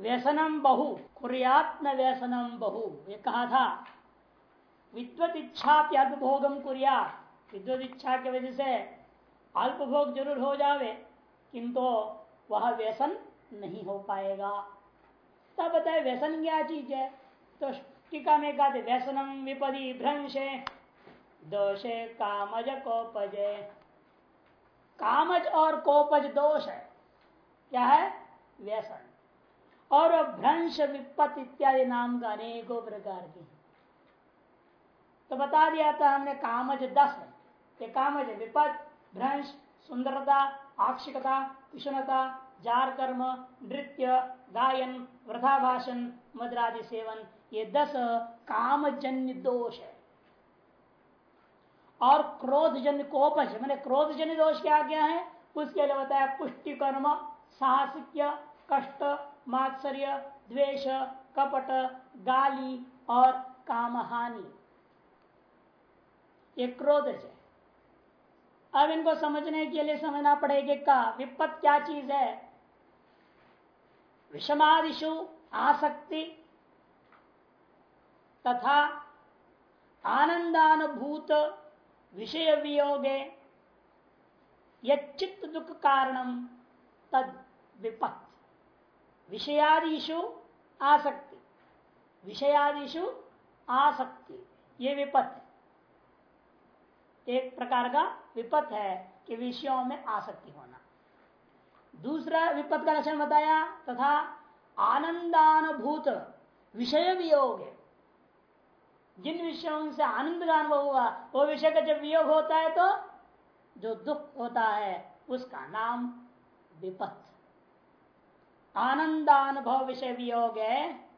व्यसनम बहु कुरियात्म व्यसनम बहु, ये कहा था। विद्वत इच्छा अल्पभोगम कुरिया। विद्वत इच्छा की वजह से अल्पभोग ज़रूर हो जावे, किंतु वह व्यसन नहीं हो पाएगा। तब बताए, व्यसन क्या चीज़ है? तो टीका में कहते व्यसनम विपदी भ्रंशे, दोषे कामज कोपज। कामज और कोपज दोष है। क्या है? व्यसन। और भ्रंश विपत इत्यादि नाम का अनेकों प्रकार के तो बता दिया था हमने कामज दस है। ये कामज विपत भ्रंश सुंदरता, आक्षिकता पिषणता जार कर्म नृत्य, गायन वृथा भाषण मदरादि सेवन, ये दस कामजन्य दोष है। और क्रोधजन्य कोपज मैंने क्रोधजन्य दोष क्या क्या है? उसके लिए बताया पुष्टि कर्म साहसिक कष्ट मात्सर्य, द्वेष, कपट, गाली और कामहानि। ये क्रोधज है अब इनको समझने के लिए समझना पड़ेगा का विपत क्या चीज़ है? विषमादिशु आसक्ति तथा आनंदानुभूत विषय वियोगे। यित्त दुख कारणम तद विपत विषयादिशु आसक्ति। विषयादिशु आसक्ति। ये विपत है। एक प्रकार का विपत है कि विषयों में आसक्ति होना। दूसरा विपत का लक्षण बताया, तथा आनंदानुभूत विषय वियोग है। जिन विषयों से आनंद का अनुभव हुआ, वो विषय का जब वियोग होता है तो जो दुख होता है, उसका नाम विपत। आनंदानुभव विषय वियोग है।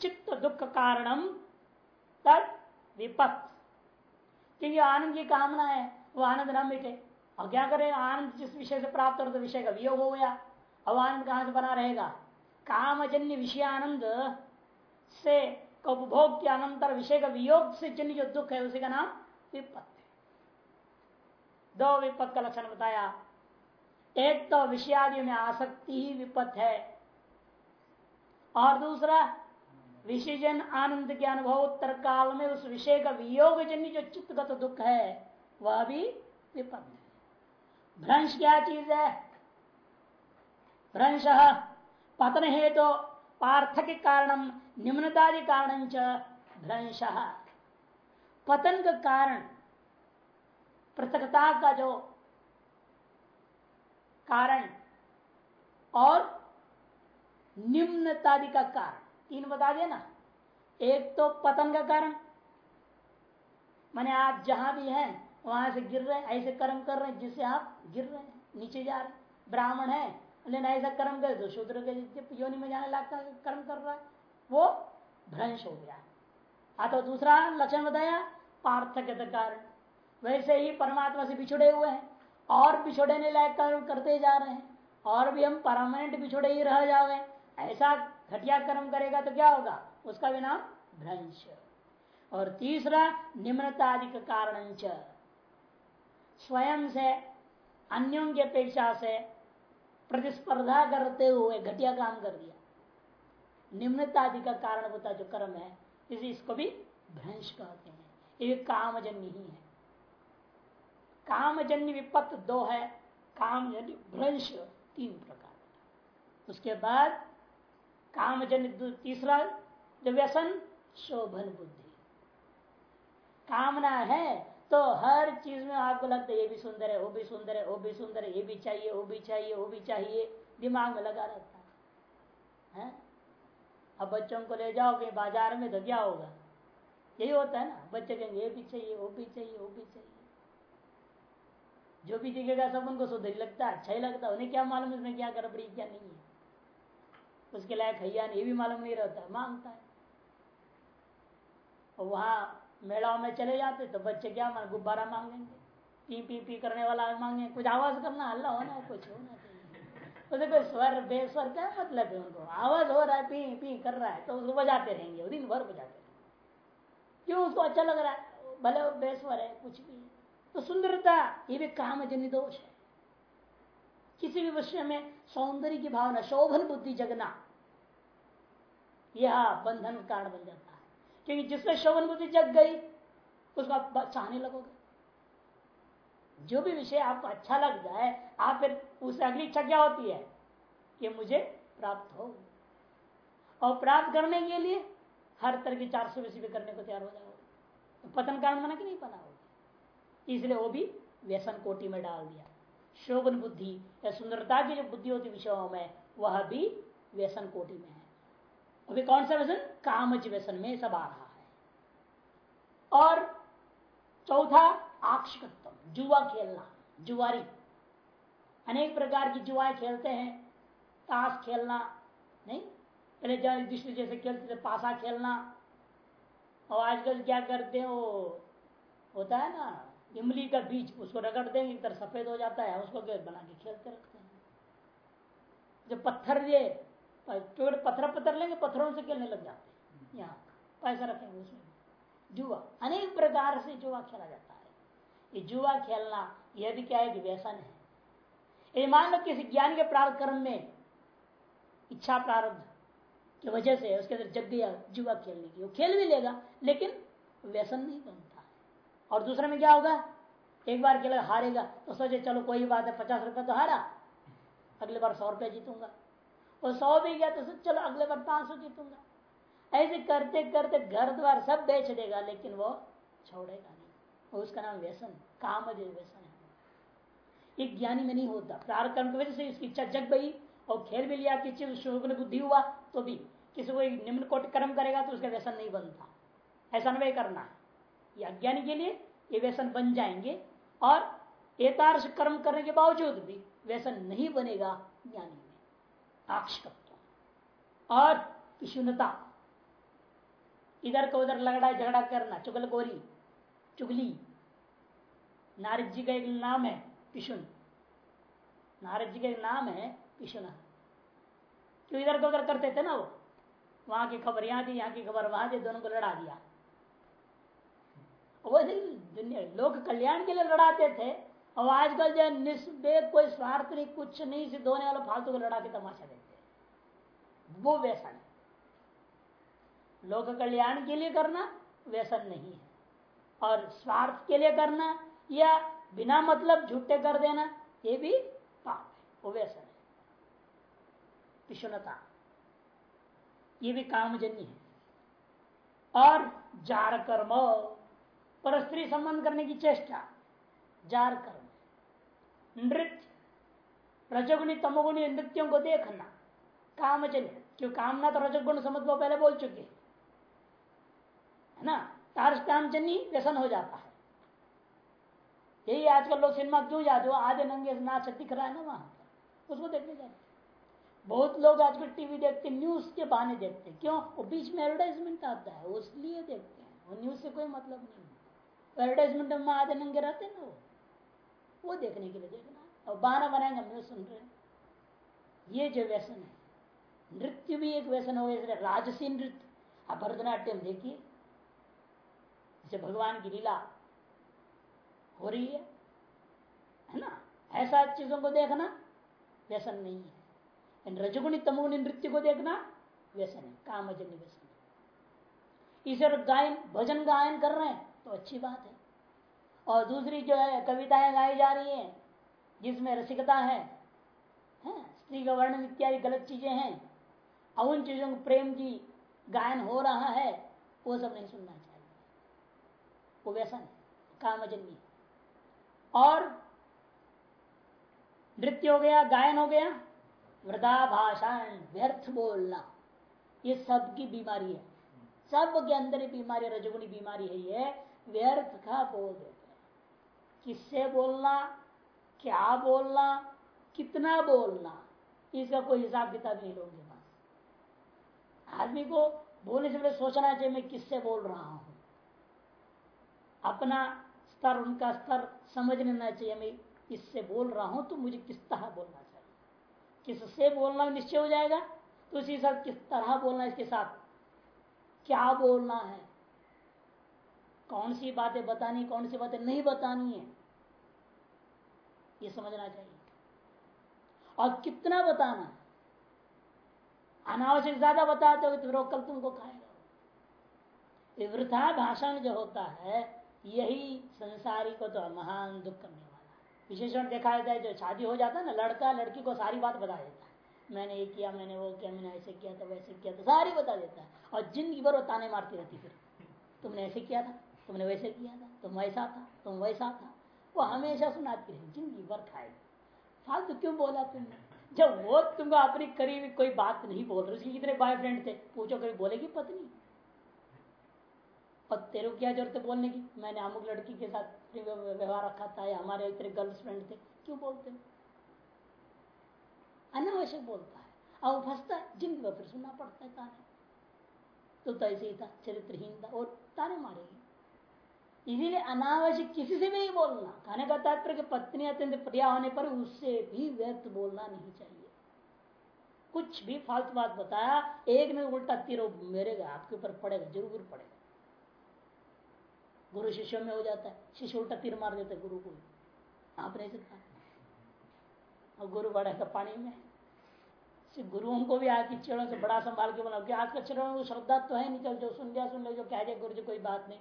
चित्त दुख कारणम, तद विपत। क्योंकि आनंद की कामना है, वो आनंद न मिटे। और क्या करें, आनंद जिस विषय से प्राप्त हो तो विषय का वियोग हो गया। अब आनंद कहाँ से बना रहेगा? कामजन्य विषय आनंद से उपभोग के अनंतर विषय का वियोग से जन्य जो दुख है, उसी का नाम विपत्त। दो विपत्त का लक्षण बताया। एक तो विषयादि में आसक्ति ही विपत है। और दूसरा, विषयजन आनंद के अनुभव उत्तर काल में उस विषय का वियोग जन्य जो चित्तगत दुख है, वह भी विपद है। भ्रंश क्या चीज़ है? भ्रंश पतन हेतु तो पार्थ पार्थक कारणम निम्नतादि कारण भ्रंश। पतन का कारण, पृथकता का जो कारण और निम्नतादि का कारण। तीन बता दिया ना? एक तो पतन का कारण। माने आप जहाँ भी हैं, वहाँ से गिर रहे ऐसे कर्म कर रहे हैं जिससे आप गिर रहे हैं, नीचे जा रहे हैं। ब्राह्मण है, लेकिन ऐसा कर्म करे तो शूद्र के योनि में जाने लगता है कर्म कर रहा है, वो भ्रंश हो गया। हाँ तो दूसरा लक्षण बताया पार्थक्य कारण। वैसे ही परमात्मा से बिछुड़े हुए हैं। और बिछोड़ने लायक कर्म करते जा रहे हैं। और भी हम परमानेंट बिछोड़े ही रह जावे ऐसा घटिया कर्म करेगा तो क्या होगा? उसका भी नाम भ्रंश। और तीसरा निम्नतादि कारण स्वयं से, अन्यों की अपेक्षा से प्रतिस्पर्धा करते हुए घटिया काम कर दिया। निम्नतादि का कारण होता जो कर्म है, इसी इसको भी भ्रंश कहते हैं। ये कामजन्य ही है। कामजन्य विपत्त दो है। कामजन्य भ्रंश तीन प्रकार उसके बाद कामजन्य तीसरा जो व्यसन शोभन बुद्धि। कामना है तो हर चीज़ में आपको लगता है ये भी सुंदर है वो भी सुंदर है वो भी सुंदर है ये भी चाहिए वो भी चाहिए वो भी चाहिए। दिमाग में लगा रहता है, है? अब बच्चों को ले जाओ कहीं बाज़ार में तो क्या होगा? यही होता है ना बच्चे कहेंगे ये भी चाहिए वो भी चाहिए वो भी चाहिए। जो भी दिखेगा सब उनको सुधर लगता है अच्छा ही लगता है। उन्हें क्या मालूम इसमें क्या गड़बड़ी क्या नहीं है? उसके लायक हैया ये भी मालूम नहीं रहता माँगता है। और वहाँ मेलाओं में चले जाते तो बच्चे क्या मांग, गुब्बारा मांगेंगे। पी पी पी करने वाला मांगे, कुछ आवाज़ करना, हल्ला होना, कुछ होना चाहिए कोई स्वर, बेस्वर क्या मतलब है उनको? आवाज़ हो रहा है, पी पी कर रहा है तो उसको बजाते रहेंगे दिन भर बजाते रहेंगे। क्यों उसको अच्छा लग रहा है? भले बेस्वर है, कुछ भी तो सुंदरता ये भी काम जन्य दोष है। किसी भी विषय में सौंदर्य की भावना, शोभन बुद्धि जगना, यह बंधन कारण बन जाता है। क्योंकि जिसमें शोभन बुद्धि जग गई, उसको आप चाहने लगोगे। जो भी विषय आपको अच्छा लग जाए, आप फिर उस अगली इच्छा क्या होती है? कि मुझे प्राप्त हो। और प्राप्त करने के लिए हर तरह की चार सौ भी करने को तैयार हो जाओगे। तो पतन कारण बना कि नहीं बना होगा? इसलिए वो भी व्यसन कोटि में डाल दिया। शोभन बुद्धि या सुंदरता की जो बुद्धि होती विषयों में, वह भी व्यसन कोटि में है। अभी कौन सा व्यसन? कामच व्यसन में सब आ रहा है। और चौथा, आक्षकत्व, जुआ खेलना, जुआरी। अनेक प्रकार की जुआएँ खेलते हैं। ताश खेलना, नहीं? पहले दृष्टि जैसे खेलते थे, पासा खेलना। और आजकल क्या करते हैं होता है ना इमली का बीज उसको रगड़ देंगे एक तरह सफ़ेद हो जाता है, उसको बना के खेलते रखते हैं। जो पत्थर ये पत्थर पत्थर लेंगे, पत्थरों से खेलने लग जाते हैं। यहाँ पैसा रखेंगे उसमें। जुआ, अनेक प्रकार से जुआ खेला जाता है। ये जुआ खेलना, यह भी क्या है कि व्यसन है। ये मान लो किसी ज्ञान के प्रारंभ कर्म में इच्छा प्रारब्ध की वजह से उसके अंदर जग गया जुआ खेलने की। वो खेल भी लेगा, लेकिन व्यसन नहीं बनता। और दूसरे में क्या होगा? एक बार खेल हारेगा तो सोचे, चलो, कोई बात है पचास रुपए तो हारा, अगले बार सौ रुपया जीतूँगा। और सौ भी गया तो सोच, चलो, अगले बार पाँच सौ जीतूँगा। ऐसे करते करते घर द्वार सब बेच देगा, लेकिन वो छोड़ेगा नहीं। उसका नाम व्यसन काम व्यसन है। एक ज्ञानी में नहीं होता। प्रार कर्म की वजह से इसकी इच्छा जग गई और खेल भी लिया, किसी शुभ बुद्धि हुआ तो भी। किसी को निम्न कोट कर्म करेगा तो उसका व्यसन नहीं बनता। ऐसा अनुभव करना है। ये अज्ञानी के लिए ये व्यसन बन जाएँगे और एतार्श कर्म करने के बावजूद भी व्यसन नहीं बनेगा ज्ञानी में। आक्षकत्व। और पिशुनता इधर को उधर लगड़ा झगड़ा करना चुगल गोरी चुगली। नारद जी का एक नाम है पिशुन नारद जी का एक नाम है पिशुना क्यों इधर को उधर करते थे ना वो, वहाँ की खबर यहाँ थी, यहाँ की खबर वहाँ थी, दोनों को लड़ा दिया। वो दुनिया लोग कल्याण के लिए लड़ाते थे। और आजकल जो निस्बे कोई स्वार्थ नहीं, कुछ नहीं सिद्ध होने वाला फालतू को लड़ा के तमाशा देखते वो व्यसन है लोक कल्याण के लिए करना व्यसन नहीं है। और स्वार्थ के लिए करना या बिना मतलब झूठे कर देना, ये भी पाप है। वो व्यसन है विष्णुता। ये भी कामजन्य है। और जार कर्म पर स्त्री संबंध करने की चेष्टा, जार कर्म, नृत्य, रजगुणी, तमोगुणी नृत्यों को देखना कामजन्य क्यों कामना तो रजगुण समझ लो पहले बोल चुके है। ना? तारस कामजन्य व्यसन हो जाता है। यही आजकल लोग सिनेमा क्यों जाते हो? आधे नंगे नाच दिख रहा है ना वहाँ उसको देखने जाते बहुत लोग आजकल टीवी देखते न्यूज़ के बहाने देखते क्यों? वो बीच में एडवर्टाइजमेंट आता है उसलिए देखते हैं। वो न्यूज़ से कोई मतलब नहीं एडवर्टाइजमेंट में आधे नंगे रहते ना वो। वो देखने के लिए देखना। और बहाना बनाएँगे न्यूज़ सुन रहे हैं। ये जो व्यसन है, नृत्य भी एक व्यसन हो गया राजसी नृत्य। आप भरतनाट्यम देखिए। जैसे भगवान की लीला हो रही है है ना? ऐसा चीज़ों को देखना, व्यसन नहीं है। रजगुणी तमोगुणी नृत्य को देखना, व्यसन है, कामजन्य व्यसन इसे गायन, भजन गायन कर रहे हैं। तो अच्छी बात है। और दूसरी जो है कविताएँ गाई जा रही हैं जिसमें रसिकता है, स्त्री का वर्णन इत्यादि गलत चीज़ें हैं और उन चीज़ों को प्रेम की गायन हो रहा है वो सब नहीं सुनना चाहिए। वो व्यसन है कामजन्य और नृत्य हो गया गायन हो गया वृदा भाषण व्यर्थ बोलना ये सबकी बीमारी है। सब के अंदर ही बीमारी रजगुणी बीमारी है ये व्यर्थ का बोल देते हैं। किससे बोलना, क्या बोलना, कितना बोलना, इसका कोई हिसाब किताब नहीं लोगों के पास। आदमी को बोलने से पहले सोचना चाहिए, मैं किससे बोल रहा हूँ। अपना स्तर, उनका स्तर समझ लेना चाहिए, मैं इससे बोल रहा हूँ तो मुझे किस तरह बोलना चाहिए। किससे बोलना निश्चय हो जाएगा तो उसी साथ किस तरह बोलना इसके साथ क्या बोलना है। कौन सी बातें बतानी, कौन सी बातें नहीं बतानी है, ये समझना चाहिए। और कितना बताना? अनावश्यक ज़्यादा बताते हो तो कल तुमको खाएगा। वृथा भाषण जो होता है, यही संसारी को तो महान दुख करने वाला विशेषण देखा जाता है, जो शादी हो जाता है ना, लड़का लड़की को सारी बात बता देता है। मैंने ये किया, मैंने वो किया, मैंने ऐसे किया था वैसे किया था सारी बता देता है। और ज़िंदगी भर वो ताने मारती रहती फिर। तुमने ऐसे किया था? तुमने वैसे किया था तुम वैसा था तुम वैसा था। वो हमेशा सुनाती रही ज़िंदगी भर खाएगी फालतू क्यों बोला तुमने? जब वो तुमको अपनी करीबी कोई बात नहीं बोल रही उसकी कितने बॉयफ्रेंड थे? पूछो कभी बोलेगी पत्नी? और तेरे क्या ज़रूरत है बोलने की? मैंने अमुक लड़की के साथ व्यवहार रखा था या हमारे इतने गर्ल्स फ्रेंड थे। क्यों बोलते हो? अनावश्यक बोलता है। और फंसता है ज़िंदगी फिर सुनना पड़ता है ताने। तो, तो ऐसे ही था चरित्रहीन था और ताने मारेगी। इसीलिए अनावश्यक किसी से भी नहीं बोलना। कहने का तात्पर्य पत्नी अत्यंत प्रिया होने पर उससे भी व्यर्थ बोलना नहीं चाहिए। कुछ भी फालतू बात बताया, एक में उल्टा तीर मेरेगा, आपके ऊपर पड़ेगा, ज़रूर पड़ेगा। गुरु शिष्य में हो जाता है, शिष्य उल्टा तीर मार देता है गुरु को। आप नहीं सकता और गुरु बढ़ेगा पानी में गुरुओं को भी आके चेड़ों से बड़ा संभाल के बोला आज का चेड़ों को श्रद्धा तो है नहीं, चल जो सुन लिया सुन लिया जो कह दिया गुरु जी, कोई बात नहीं।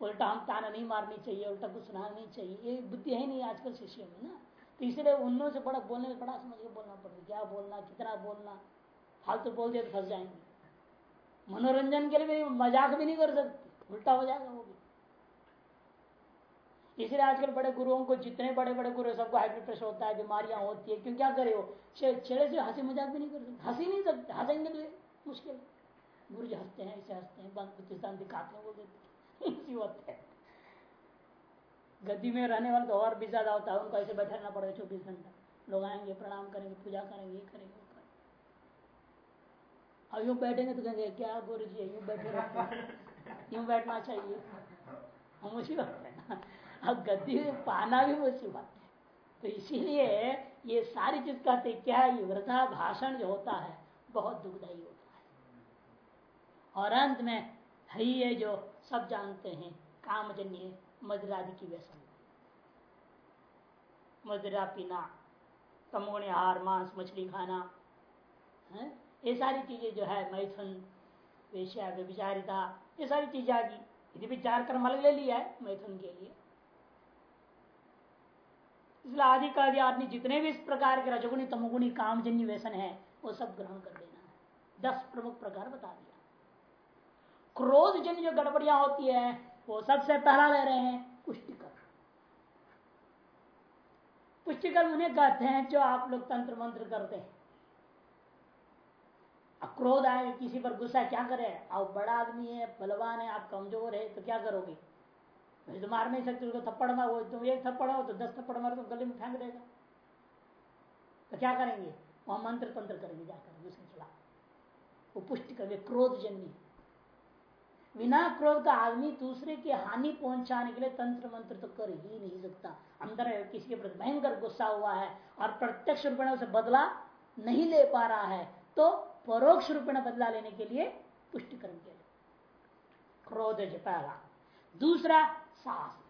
उल्टा हम ताना नहीं मारनी चाहिए, उल्टा कुछ सुना नहीं चाहिए, ये बुद्धि है नहीं आजकल शिष्य में ना। तो इसलिए उन्हों से बड़ा बोलने में बड़ा समझ के बोलना पड़ेगा, क्या बोलना, कितना बोलना। फालतू बोल दिया तो फंस जाएँगे। मनोरंजन के लिए भी मज़ाक भी नहीं कर सकते, उल्टा हो जाएगा वो भी। इसलिए आजकल बड़े गुरुओं को, जितने बड़े बड़े गुरु सबको हाई ब्लड प्रेशर होता है, बीमारियाँ होती है, क्यों क्या करे वो? छेड़े से हँसी मज़ाक भी नहीं कर सकते, हँसी नहीं सकते, हंसेंगे तो मुश्किल गुरु जी हँसते हैं, ऐसे हँसते हैं दिखाते हैं बोल देते मुसीबत है। गद्दी में रहने वाले तो और भी ज़्यादा होता है, उनको ऐसे बैठना पड़ेगा चौबीस घंटा। लोग आएँगे, प्रणाम करेंगे, पूजा करेंगे, ये करेंगे अब यूँ बैठेंगे तो कहेंगे, क्या गुरु जी, यूँ बैठे रहते यूँ बैठना चाहिए। मुसीबत है ना। अब गद्दी में पाना भी मुसीबत है। तो इसीलिए ये सारी चीज़ कहते क्या ये वृद्धा भाषण जो होता है, बहुत दुखदायी होता है। और अंत में है ये जो सब जानते हैं, कामजन्य मदिरादि की व्यसन। मदिरा पीना तमोने हार मांस, मछली खाना, है? ये सारी चीज़ें जो है, मैथुन, वेश्या, व्यभिचारिता, ये सारी चीज़ें आ गई। यदि विचार कर मल ले लिया है, मैथुन के लिए। इसलिए आदि का आदि आदमी जितने भी इस प्रकार के रजगुणी, तमोगुणी, कामजन्य व्यसन है, वो सब ग्रहण कर लेना है। दस प्रमुख प्रकार बता दिया क्रोध जन जो गड़बड़ियाँ होती है, वो सबसे पहला ले रहे हैं पुष्टिकर पुष्टिकर उन्हें कहते हैं जो आप लोग तंत्र मंत्र करते हैं। क्रोध आए, किसी पर गुस्सा क्या करे? आप बड़ा आदमी है, बलवान है, आप कमज़ोर है तो क्या करोगे? तो मार नहीं सकते उसको थप्पड़ मार, तुम एक थप्पड़ हो तो दस थप्पड़ मारो तो गले में फेंक देगा। तो क्या करेंगे? वहाँ मंत्र तंत्र करेंगे, जाकर, उसके खिलाफ। वो पुष्टि करेंगे क्रोध जन्य बिना क्रोध का आदमी दूसरे की हानि पहुँचाने के लिए तंत्र मंत्र तो कर ही नहीं सकता। अंदर किसी के प्रति भयंकर गुस्सा हुआ है और प्रत्यक्ष रूप से बदला नहीं ले पा रहा है तो परोक्ष रूप में बदला लेने के लिए पुष्टिकरण के लिए। क्रोध जो पहला। दूसरा, साहस।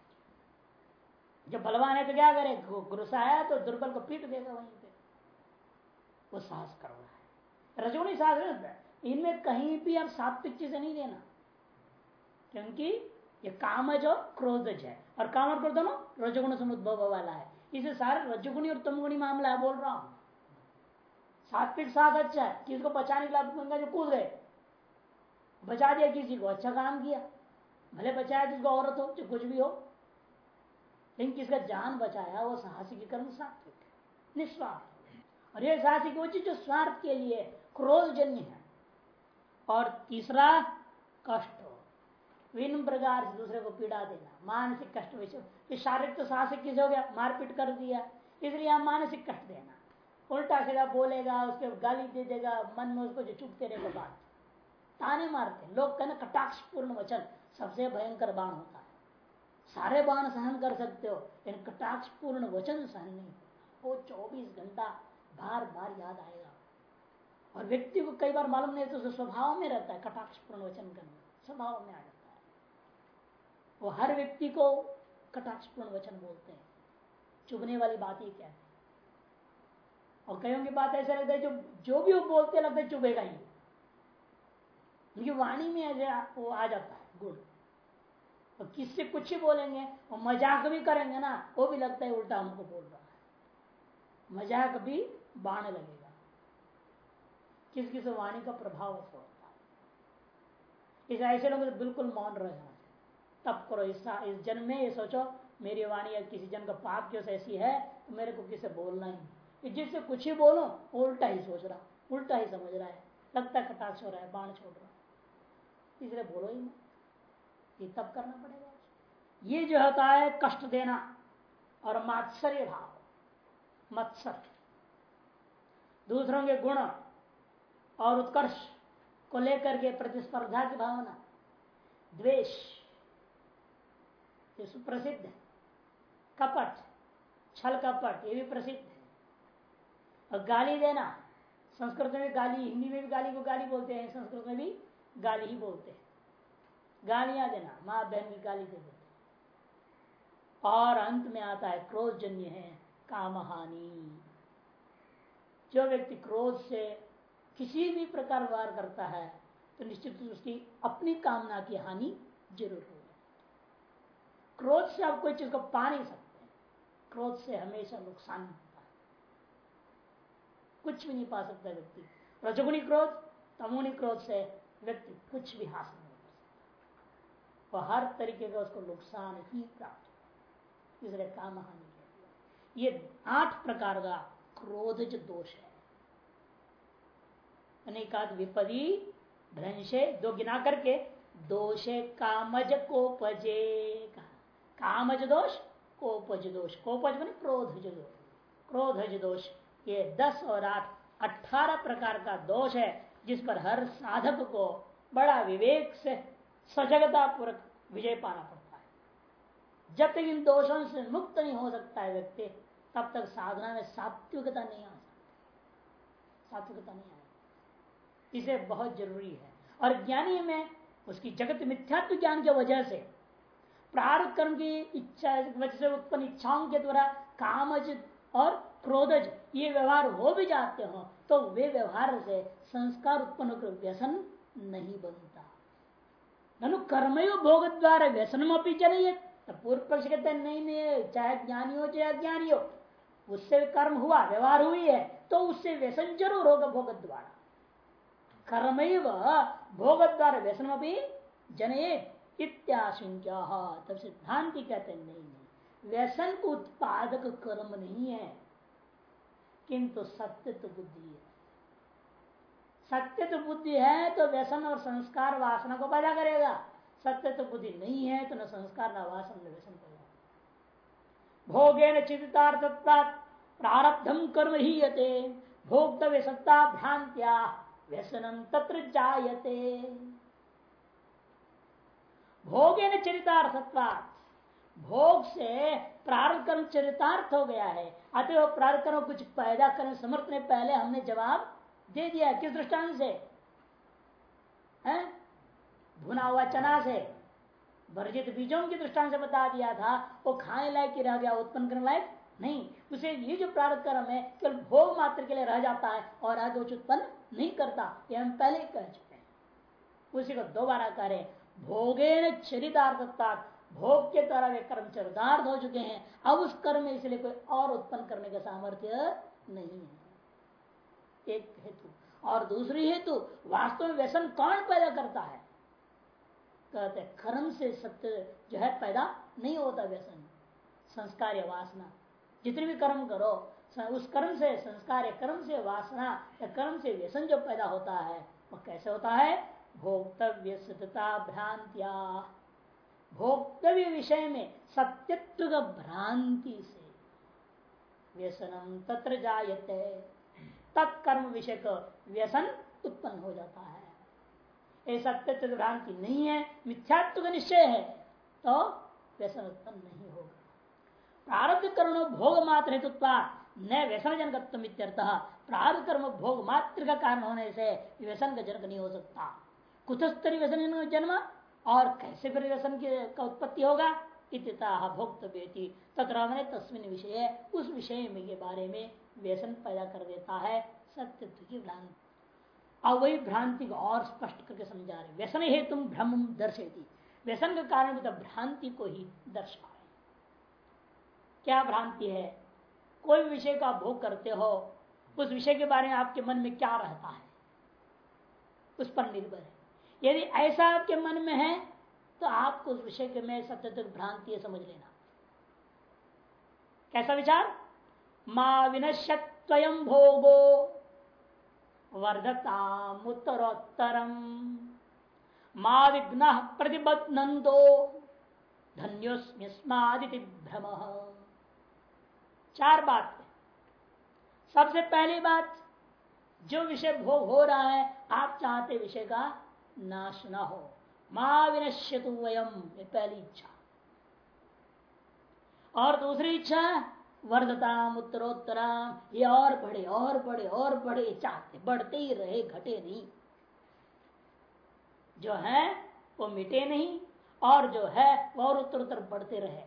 जब बलवान है तो क्या करे? गुस्सा है तो दुर्बल को पीट देगा वहीं पे। वो साहस कर है। रजोनी साहस इनमें कहीं भी आप सात्विक चीज़ें नहीं देना। क्योंकि ये कामज और क्रोधज है। और काम और क्रोध दोनों रजगुण समुद्भव वाला है। इसे सारे रजगुणी और तमगुणी मामला है, बोल रहा हूँ। सात्विक साथ अच्छा है। किसको बचाने के लिए जो कूद गए। बचा दिया किसी को अच्छा काम किया। भले बचाया जिसको औरत हो जो कुछ भी हो। लेकिन किसका जान बचाया, वो साहसिक कर्म सात्विक निस्वार्थ। और ये साहसिक वो चीज़ जो स्वार्थ के लिए क्रोधजन्य है। और तीसरा, कष्ट। विन प्रकार से दूसरे को पीड़ा देना, मानसिक कष्ट विषय शारीरिक तो साहसिक किस हो गया, मारपीट कर दिया। इसलिए हम मानसिक कष्ट देना। उल्टा सीधा बोलेगा, उसके गाली दे देगा, मन में उसको जो चुपते रहेगा बात। ताने मारते लोग कहना कटाक्ष पूर्ण वचन सबसे भयंकर बाण होता है। सारे बाण सहन कर सकते हो, लेकिन कटाक्ष पूर्ण वचन सहन नहीं वो चौबीस घंटा बार बार याद आएगा। और व्यक्ति को कई बार मालूम नहीं तो स्वभाव में रहता है कटाक्ष पूर्ण वचन करना। स्वभाव में आ जाता वो हर व्यक्ति को कटाक्षपूर्ण वचन बोलते हैं। चुभने वाली बात ही क्या है? और कईयों की बात ऐसा लगता है जो जो भी वो बोलते लगता है चुभेगा ही। उनकी वाणी में वो आ जाता है गुण। और किससे कुछ ही बोलेंगे और मज़ाक भी करेंगे ना, वो भी लगता है उल्टा हमको बोल रहा है। मज़ाक भी बाण लगेगा। किस किस वाणी का प्रभाव ऐसा होता है। इस ऐसे लोग तो बिल्कुल मौन रह जाना तब करो इस, इस जन्म में ये सोचो मेरी वाणी या किसी जन का पाप क्यों ऐसी है तो मेरे को किसे बोलना ही जिससे कुछ ही बोलो उल्टा ही सोच रहा उल्टा ही समझ रहा है। लगता कटाक्ष हो रहा है बाण छोड़ रहा इसलिए बोलो ही नहीं ये तब करना पड़ेगा। ये जो होता है कष्ट देना और मात्सर्य भाव मत्सर। दूसरों के गुण और उत्कर्ष को लेकर के प्रतिस्पर्धा की भावना द्वेष। ये सुप्रसिद्ध है। कपट, छल कपट, ये भी प्रसिद्ध है। और गाली देना, संस्कृत में भी गाली, हिंदी में भी गाली को गाली बोलते हैं, संस्कृत में भी गाली ही बोलते हैं। गालियाँ देना माँ बहन की गाली दे देते और अंत में आता है क्रोध जन्य है काम हानि जो व्यक्ति क्रोध से किसी भी प्रकार वार करता है तो निश्चित रूप उसकी अपनी कामना की हानि ज़रूर होगी क्रोध से आप कोई चीज़ को पा नहीं सकते। क्रोध से हमेशा नुकसान होता। है कुछ भी नहीं पा सकता व्यक्ति। रजगुणी क्रोध तमुनी क्रोध से व्यक्ति कुछ भी हासिल नहीं कर सकता। और हर तरीके का उसको नुकसान ही प्राप्त इसलिए काम हानि ये आठ प्रकार का क्रोधज दोष है। अनेकाद विपदी, भ्रंशे दो गिना करके दोषे कामज कोपजे कामज दोष कोपज दोष कोपज मैंने क्रोधज दोष क्रोधज दोष ये दस और आठ अठारह प्रकार का दोष है, जिस पर हर साधक को बड़ा विवेक से सजगता पूर्वक विजय पाना पड़ता है। जब तक इन दोषों से मुक्त नहीं हो सकता है व्यक्ति, तब तक साधना में सात्विकता नहीं आ सकती। सात्विकता नहीं आएगी। इसे बहुत ज़रूरी है। और ज्ञानी में उसकी जगत मिथ्यात्व ज्ञान की वजह से प्रारंभ कर्म की इच्छा वजह से उत्पन्न इच्छाओं के द्वारा कामज और क्रोधज, ये व्यवहार हो भी जाते हो तो वे व्यवहार से संस्कार उत्पन्न होकर व्यसन नहीं बनता। ननु कर्मयो भोग द्वारा व्यसन जनइए तो पूर्व पक्ष कहते हैं, नहीं नहीं, चाहे ज्ञानी हो चाहे अज्ञानी हो उससे कर्म हुआ, व्यवहार हुई है तो उससे व्यसन ज़रूर होगा भोग द्वारा कर्म भोग द्वारा व्यसन भी जनयेत। इत्याशंका तब सिद्धांति कहते नहीं नहीं व्यसन उत्पादक कर्म नहीं है, किंतु सत्य तो बुद्धि है। सत्य तो बुद्धि है तो व्यसन और संस्कार वासना को पैदा करेगा। सत्य तो बुद्धि नहीं है तो न संस्कार, न वासन, न व्यसन पैदा भोगे न चिंतार्थत्ता प्रारब्धम कर्म ही यते भोक्तव्य सत्ता भ्रांत्या व्यसनम तत्र जायते। भोगे न चरितार्थत्वा भोग से प्रारंभ चरितार्थ हो गया है। अतः कर्म कुछ पैदा करने, समर्थ ने पहले हमने जवाब दे दिया किस दृष्टांत से? है? भुना हुआ चना से। वर्जित बीजों के दृष्टांत से बता दिया था। वो खाने लायक ही रह गया, उत्पन्न करने लायक नहीं। उसे ये जो प्रारंभ कर्म है, केवल भोग मात्र के लिए रह जाता है और कुछ उत्पन्न नहीं करता। ये हम पहले कह चुके हैं। उसी को दोबारा करें। भोगे चरितार्थता भोग के द्वारा वे कर्म चरितार्थ हो चुके हैं। अब उस कर्म में इसलिए कोई और उत्पन्न करने का सामर्थ्य नहीं है। एक हेतु। और दूसरी हेतु, वास्तव में व्यसन कौन पैदा करता है? कहते कर्म से सत्य जो है पैदा नहीं होता व्यसन। संस्कार या वासना। जितने भी कर्म करो उस कर्म से, संस्कार कर्म से वासना या कर्म से व्यसन जो पैदा होता है, वह कैसे होता है? भोक्तव्य सतता भ्रांतिया भोक्तव्य विषय में सत्यत्व भ्रांति से व्यसनम तत्र जायते। तत्कर्म विषय का व्यसन उत्पन्न हो जाता है। ये सत्य भ्रांति नहीं है मिथ्यात्व का निश्चय है तो व्यसन उत्पन्न नहीं होगा। प्रारब्ध कर्म भोग मात्र हेतु न व्यसन जनकत्व प्रारब्ध कर्म भोग मात्र का कारण होने से व्यसन का जनक नहीं हो सकता। कुतस्तरी व्यसन जन्म और कैसे फिर व्यसन का उत्पत्ति होगा? तथा तस्मिन विषय, उस विषय में के बारे में व्यसन पैदा कर देता है सत्यत्व की भ्रांति। अब वही भ्रांति को और स्पष्ट करके समझा रहे व्यसन है तुम भ्रम दर्शेती व्यसन के कारण भी तो भ्रांति को ही दर्शा रहे क्या भ्रांति है? कोई विषय का भोग करते हो, उस विषय के बारे में आपके मन में क्या रहता है? उस पर निर्भर है। यदि ऐसा आपके मन में है तो आपको उस विषय के में सत्य तक भ्रांति समझ लेना। कैसा विचार? माँ विनश्यम भोगो वर्धता उत्तरोत्तरम। माँ विघ्न प्रतिबद्धो धन्योस्मादिति भ्रम। चार बात सबसे पहली बात, जो विषय भोग हो रहा है, आप चाहते विषय का नाश न हो माँ विनश्यतु वयम ये पहली इच्छा। और दूसरी इच्छा वर्धता उत्तरोत्तरा ये और बढ़े और बढ़े और बढ़े चाहते, बढ़ते ही रहे, घटे नहीं। जो है, वो मिटे नहीं, और जो है, वो और उत्तर उत्तर बढ़ते रहे।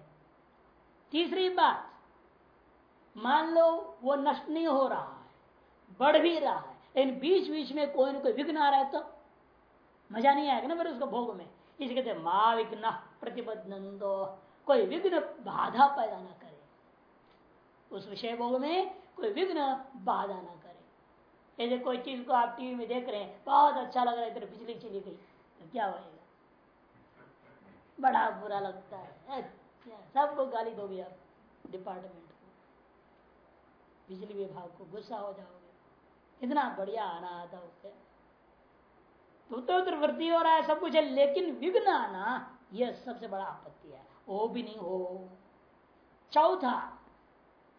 तीसरी बात, मान लो, वो नष्ट नहीं हो रहा है, बढ़ भी रहा है, लेकिन बीच बीच में कोई ना कोई विघ्न आ रहा है तो मज़ा नहीं आएगा ना फिर उसको भोग में। इसे कहते माँ विघ्न प्रतिबद्धो कोई विघ्न बाधा पैदा ना करे। उस विषय भोग में कोई विघ्न बाधा ना करे। यदि कोई चीज़ को आप टीवी में देख रहे हैं, बहुत अच्छा लग रहा है तेरे बिजली चली गई तो क्या होएगा? बड़ा बुरा लगता है। सबको गाली दोगे आप डिपार्टमेंट को। बिजली विभाग को गुस्सा हो जाओगे। इतना बढ़िया आना आता उससे तो उत्तर वृद्धि हो रहा है, सब कुछ है, लेकिन विघ्न आना, यह सबसे बड़ा आपत्ति है। वो भी नहीं हो चौथा,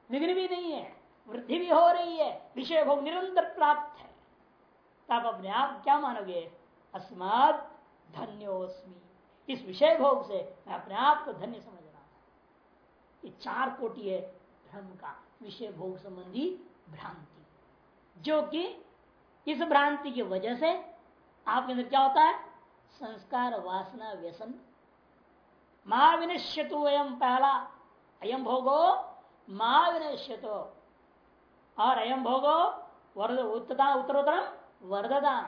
विघ्न भी नहीं है, वृद्धि भी हो रही है, विषय भोग निरंतर प्राप्त है। तो आप अपने आप क्या मानोगे? अस्मात धन्योस्मी इस विषय भोग से मैं अपने आप को धन्य समझ रहा हूँ। ये चार कोटि है भ्रम का, विषय भोग संबंधी भ्रांति। जो कि इस भ्रांति की वजह से आपके अंदर क्या होता है? संस्कार, वासना, व्यसन। माँ विनश्यतु अयम पहला अयम भोगो माँ विनश्यतो। और अयम भोगो वर्द उत्तता उत्तरोत्तरम वर्धता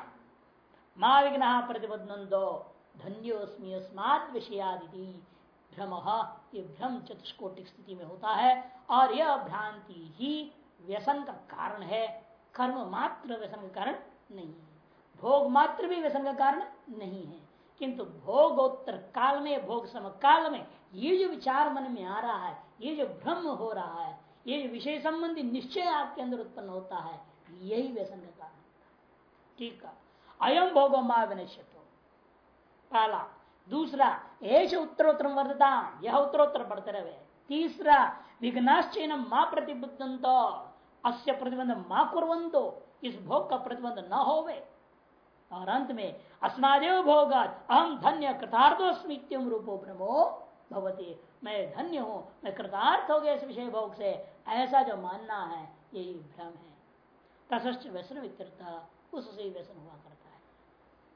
माँ विघ्न प्रतिबद्धो धन्योस्मी अस्मात् विषयादि भ्रम, ये भ्रम चतुष्कोटिक स्थिति में होता है। और यह भ्रांति ही व्यसन का कारण है। कर्म मात्र व्यसन का कारण नहीं है। भोग मात्र भी व्यसन का कारण नहीं है। किंतु भोगोत्तर काल में, भोग समकाल में ये जो विचार मन में आ रहा है, ये जो भ्रम हो रहा है, ये जो विषय संबंधी निश्चय आपके अंदर उत्पन्न होता है, यही व्यसन का कारण ठीक है। अयम भोगो माँ विनश्यतो। पहला। दूसरा ऐश उत्तरोत्तर वर्धता यह उत्तरोत्तर बढ़ते रहे। तीसरा विघ्नाश्चन माँ प्रतिबुद्धंत अस्य प्रतिबंध माँ कुरंतो इस भोग का प्रतिबंध न होवे। और अंत में, अस्मादेव भोग अहम धन्य कृतार्थोस्मित्यम रूपो भ्रमो भवती। मैं धन्य हूँ, मैं कृतार्थ हो गया इस विषय भोग से। ऐसा जो मानना है, यही भ्रम है। तसच व्यसन उससे व्यसन हुआ करता है।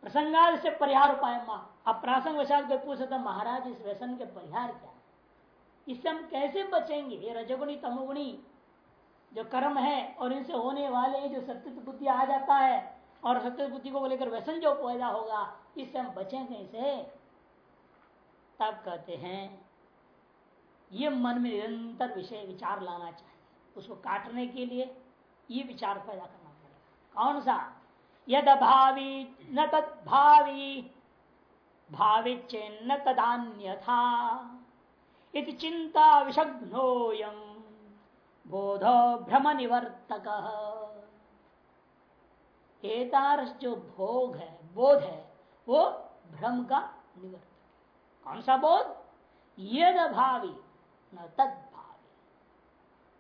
प्रसंगाल से परिहार उपाय अब प्रासंग वैशाल को पूछता महाराज, इस व्यसन के परिहार क्या है? इससे हम कैसे बचेंगे? ये रजगुणी, तमोगुणी, जो कर्म है और इनसे होने वाले जो सत्य बुद्धि आ जाता है और सत्य बुद्धि को लेकर व्यसन जो पैदा होगा, इससे हम बचें कैसे? तब कहते हैं, ये मन में निरंतर विषय विचार लाना चाहिए। उसको काटने के लिए ये विचार पैदा करना पड़ेगा। कौन सा? यद भावी, न तद भावी भावी चेन्न तदान्य था इत चिंता विषग्नोयम, बोधो भ्रम निवर्तक एतारस जो भोग है, बोध है, वो भ्रम का निवर्तक कौन सा बोध? यद भावी, न तद भावी।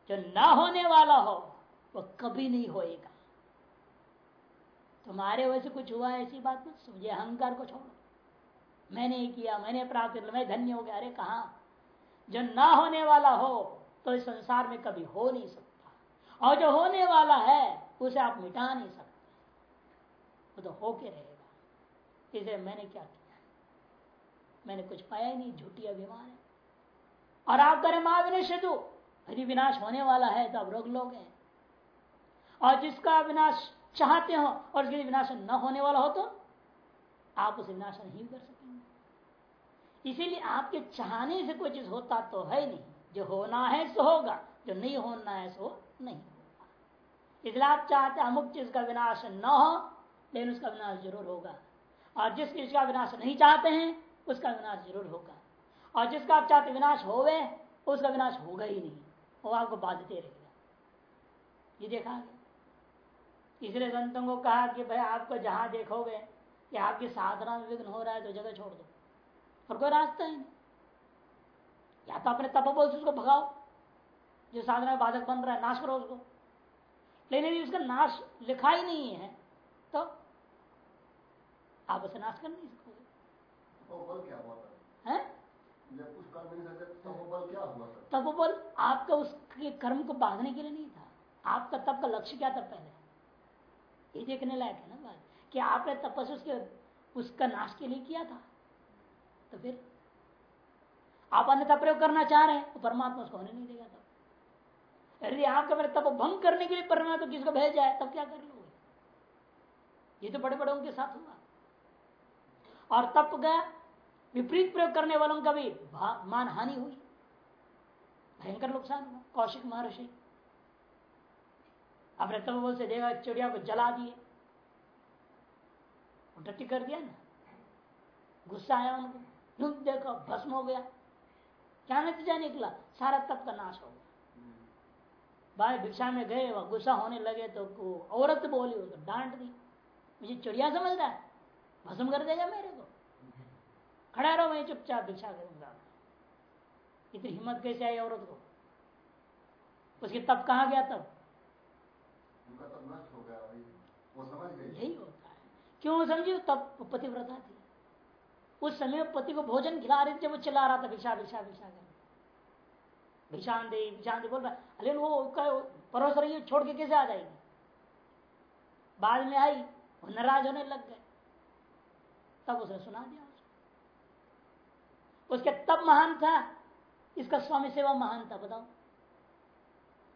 जो न होने वाला हो, वो कभी नहीं होएगा। तुम्हारे वजह से कुछ हुआ ऐसी बात मत समझे अहंकार को छोड़ो। मैंने किया, मैंने प्राप्त कर मैं धन्य हो गया। अरे कहा? जो ना होने वाला हो तो इस संसार में कभी हो नहीं सकता। और जो होने वाला है, उसे आप मिटा नहीं सकते। वो तो होके रहेगा। इसे मैंने क्या किया? मैंने कुछ पाया ही नहीं, झूठी अभिमान है। और आप करें माँ विनश यदि विनाश होने वाला है तो आप रोक लोगे और जिसका विनाश चाहते हो और उसके विनाश न होने वाला हो तो आप उसे विनाश नहीं कर सकेंगे। इसीलिए आपके चाहने से कोई चीज़ होता तो है नहीं। जो होना है सो होगा, जो नहीं होना है सो नहीं होगा। इसलिए आप चाहते अमुक चीज़ का विनाश न हो लेकिन उसका विनाश ज़रूर होगा। और जिस चीज़ का विनाश नहीं चाहते हैं, उसका विनाश ज़रूर होगा। और जिसका आप चाहते विनाश होवे, उसका विनाश होगा ही नहीं। वो आपको बाधते रहेगा। ये देखा इसलिए संतों को कहा कि भाई आपको जहाँ देखोगे कि आपकी साधना में विघ्न हो रहा है तो जगह छोड़ दो। और कोई रास्ता ही नहीं। या तो अपने तपोबल से उसको भगाओ, जो साधना में बाधक बन रहा है, नाश करो उसको। लेकिन यदि उसका नाश लिखा ही नहीं है तो आप उसे नाश कर नहीं सकोगे तब तपोबल आपका उसके कर्म को बांधने के लिए नहीं था। आपका तब का लक्ष्य क्या था पहले? ये देखने लायक है ना बात कि आपने तपस्या उसके उसका नाश के लिए किया था। तो फिर आप अन्य प्रयोग करना चाह रहे हैं तो परमात्मा उसको होने नहीं देगा तब। यदि आपका मेरे तप भंग करने के लिए परमात्मा किसको भेज जाए तब क्या कर लोगे? ये तो बड़े बड़े उनके साथ हुआ। और तप का विपरीत प्रयोग करने वालों का भी मान हानि हुई। भयंकर नुकसान हुआ, कौशिक महर्षि। अपने तपोबल से देखा चिड़िया को जला दिए। टट्टी कर दिया ना। गुस्सा आया उनको। देखो, भस्म हो गया। क्या नतीजा निकला? सारा तप का नाश हो गया। भाई भिक्षा में गए गुस्सा होने लगे तो औरत बोली, उसको डांट दी। मुझे चिड़िया समझ रहा है। भस्म कर देगा मेरे को। खड़ा रहो मैं चुपचाप भिक्षा करूँगा इतनी हिम्मत कैसे आई औरत को? उसकी तब कहा गया तब? यही होता है। क्यों समझी? तब पतिव्रता थी। उस समय पति को भोजन खिला रहे थे वो चिल्ला रहा था भिक्षा भिक्षा भिक्षा कर भिषान दे भिषान दे बोल रहा अरे वो परोस रही है छोड़ के कैसे आ जाएगी? बाद में आई वो नाराज़ होने लग गए। तब उसने सुना दिया उसके तब महान था, इसका स्वामी सेवा महान था, बताओ।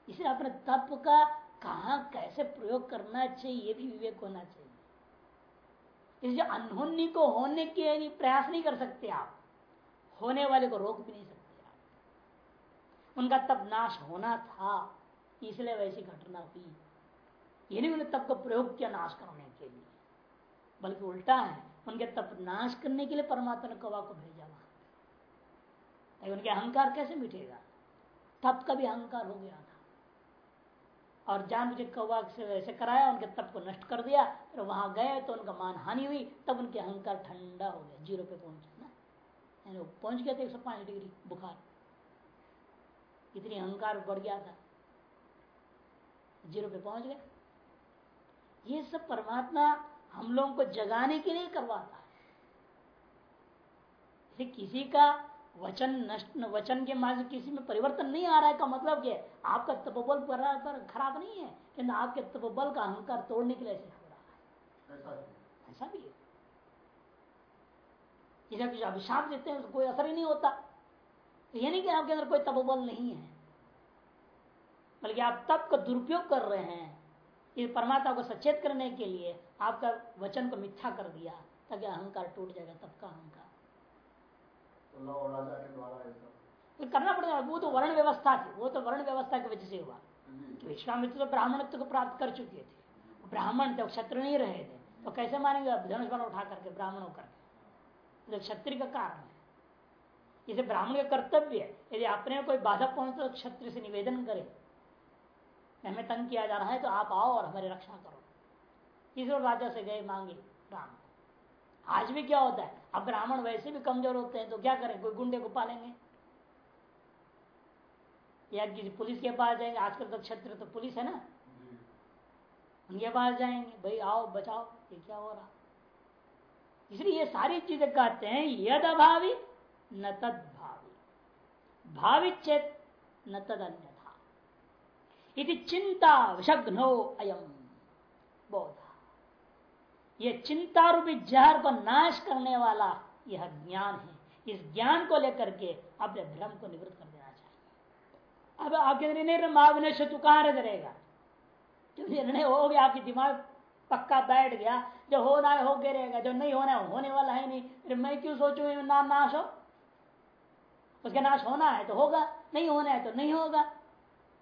इसलिए अपने तप का कहा, कैसे प्रयोग करना चाहिए, ये भी विवेक होना चाहिए। इसलिए अनहोनी को होने के प्रयास नहीं कर सकते आप, होने वाले को रोक भी नहीं सकते आप। उनका तब नाश होना था, इसलिए वैसी घटना हुई। ये नहीं उन्हें तब का प्रयोग किया नाश करने के लिए, बल्कि उल्टा है। उनके तप नाश करने के लिए परमात्मा ने कवा को भेजा वहाँ उनके अहंकार कैसे मिटेगा? तप का भी अहंकार हो गया था। और जान मुझे कौवा से वैसे कराया, उनके तप को नष्ट कर दिया, फिर वहाँ गए तो उनका मान हानि हुई, तब उनके अहंकार ठंडा हो गया, ज़ीरो पे पहुँचे ना। यानी पहुँच गया था एक डिग्री बुखार। इतनी अहंकार बढ़ गया था। ज़ीरो पे पहुँच गए ये सब परमात्मा हम लोगों को जगाने के लिए करवाता है। किसी का वचन नष्ट वचन के मार्ग किसी में परिवर्तन नहीं आ रहा है का मतलब क्या आपका तपोबल पर खराब नहीं है किंतु आपके तपोबल का अहंकार तोड़ने के लिए ऐसे हो रहा है। ऐसा भी है। जिसे कुछ अभिशाप देते हैं कोई असर ही नहीं होता। तो ये नहीं कि आपके अंदर कोई तपोबल नहीं है बल्कि आप तप का दुरुपयोग कर रहे हैं। ये परमात्मा को सचेत करने के लिए आपका वचन को मिथ्या कर दिया ताकि अहंकार टूट जाएगा तब का अहंकार। तो करना पड़ेगा वो तो वर्ण व्यवस्था थी वो तो वर्ण व्यवस्था की वजह से हुआ। विश्वामित्र तो ब्राह्मणत्व को प्राप्त कर चुके थे। ब्राह्मण थे क्षत्र नहीं रहे थे। तो कैसे मानेंगे धनुष बल उठा करके ब्राह्मण होकर तो क्षत्रिय का कारण है। इसे ब्राह्मण का कर्तव्य है। यदि अपने कोई बाधा पहुँचे तो क्षत्रिय से निवेदन करे। हमें तंग किया जा रहा है तो आप आओ और हमारी रक्षा करो। इस राजा से गए मांगे राम आज भी क्या होता है? अब ब्राह्मण वैसे भी कमज़ोर होते हैं तो क्या करें? कोई गुंडे को पालेंगे? या किसी पुलिस के पास जाएँगे, आजकल तो क्षेत्र तो पुलिस है ना? उनके पास जाएँगे, भाई आओ, बचाओ, ये क्या हो रहा? इसलिए ये सारी चीज़ें कहते हैं यद अभावी न तद भावी भावी चेत न तद अन्यथा इति चिंता विषग्नो अयम बोध। ये चिंता रूपी जहर को नाश करने वाला यह ज्ञान है। इस ज्ञान को लेकर के अपने भ्रम को निवृत्त कर देना चाहिए। अब आपके अंदर नहीं महाविनय शत्रु कहाँ रहेगा जो निर्णय हो गया, आपकी दिमाग पक्का बैठ गया, जो होना है होके रहेगा, जो नहीं होना है, होने वाला है नहीं। फिर मैं क्यों सोचू नाम नाश हो? उसका नाश होना है तो होगा, नहीं होना है तो नहीं होगा।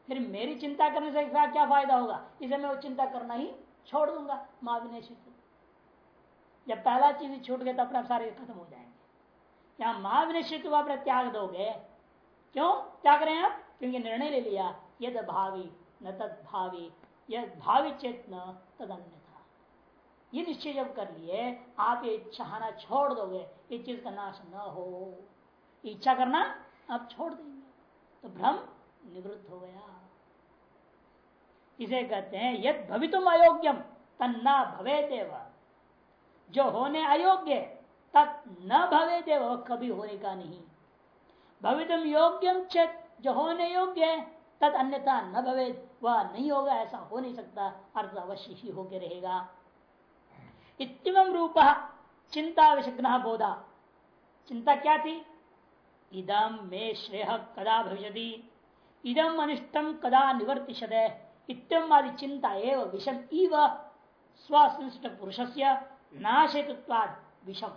फिर मेरी चिंता करने से क्या फ़ायदा होगा? इसे मैं वो चिंता करना ही छोड़ दूँगा, माँ विनिश्चित जब पहला चीज़ छूट गया तो अपना सारे खत्म हो जाएँगे। यहाँ माँ विनिश्चित अपने त्याग दोगे? क्यों? त्याग रहे हैं आप? क्योंकि निर्णय ले लिया, यद भावी, न तद भावी, यद भावी चेत न तद अन्य था ये निश्चय जब कर लिए, आप ये चाहना छोड़ दोगे, ये चीज़ का नाश न हो। इच्छा करना आप छोड़ देंगे। तो भ्रम निवृत्त हो गया। इसे कहते हैं यद भवितुम अयोग्यम, तन्ना भवे देव जो होने अयोग्य तत् न भवे देव कभी होएगा नहीं। भवितुम योग्यम चेत, जो होने योग्य है तद अन्यथा न भवे वह नहीं होगा, ऐसा हो नहीं सकता, अर्थ अवश्य ही होके रहेगा। इतम रूप चिंता विशग्न बोधा। चिंता क्या थी? इदम मे श्रेय कदा भविष्य इदम अनिष्टम कदा निवर्तिषद इतम आदि चिंता एवं विषम इव स्वसंष्ट पुरुष से नाशेतुत्वाद विषम।